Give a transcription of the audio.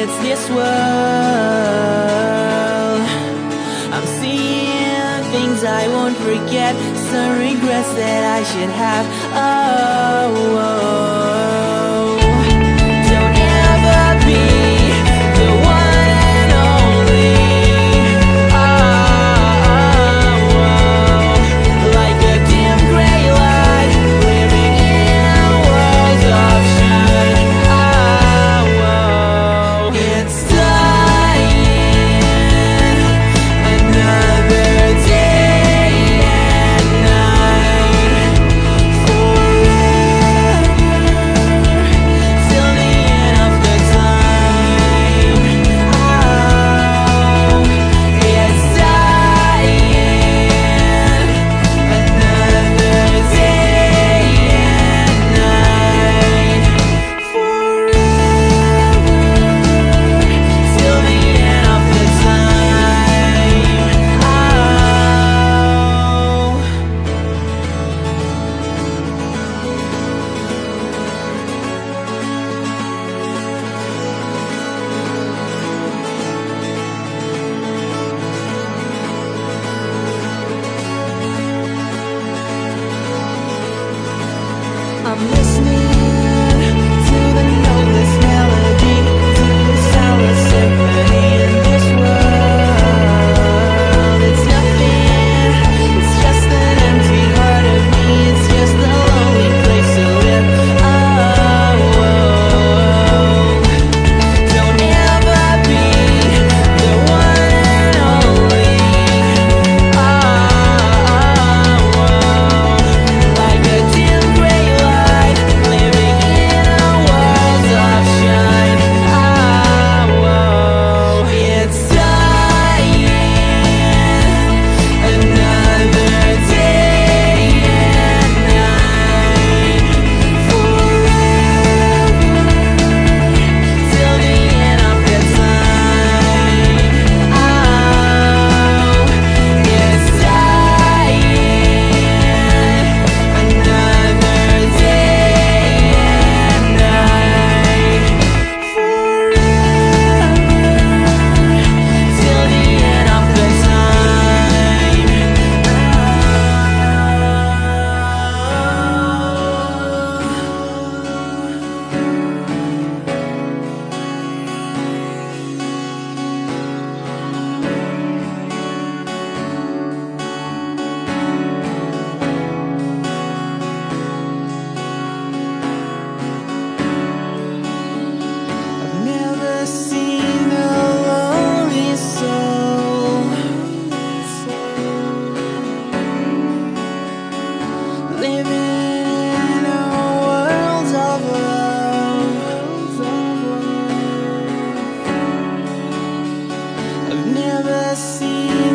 it's this world I'm seeing things I won't forget Some regrets that I should have oh. oh. I see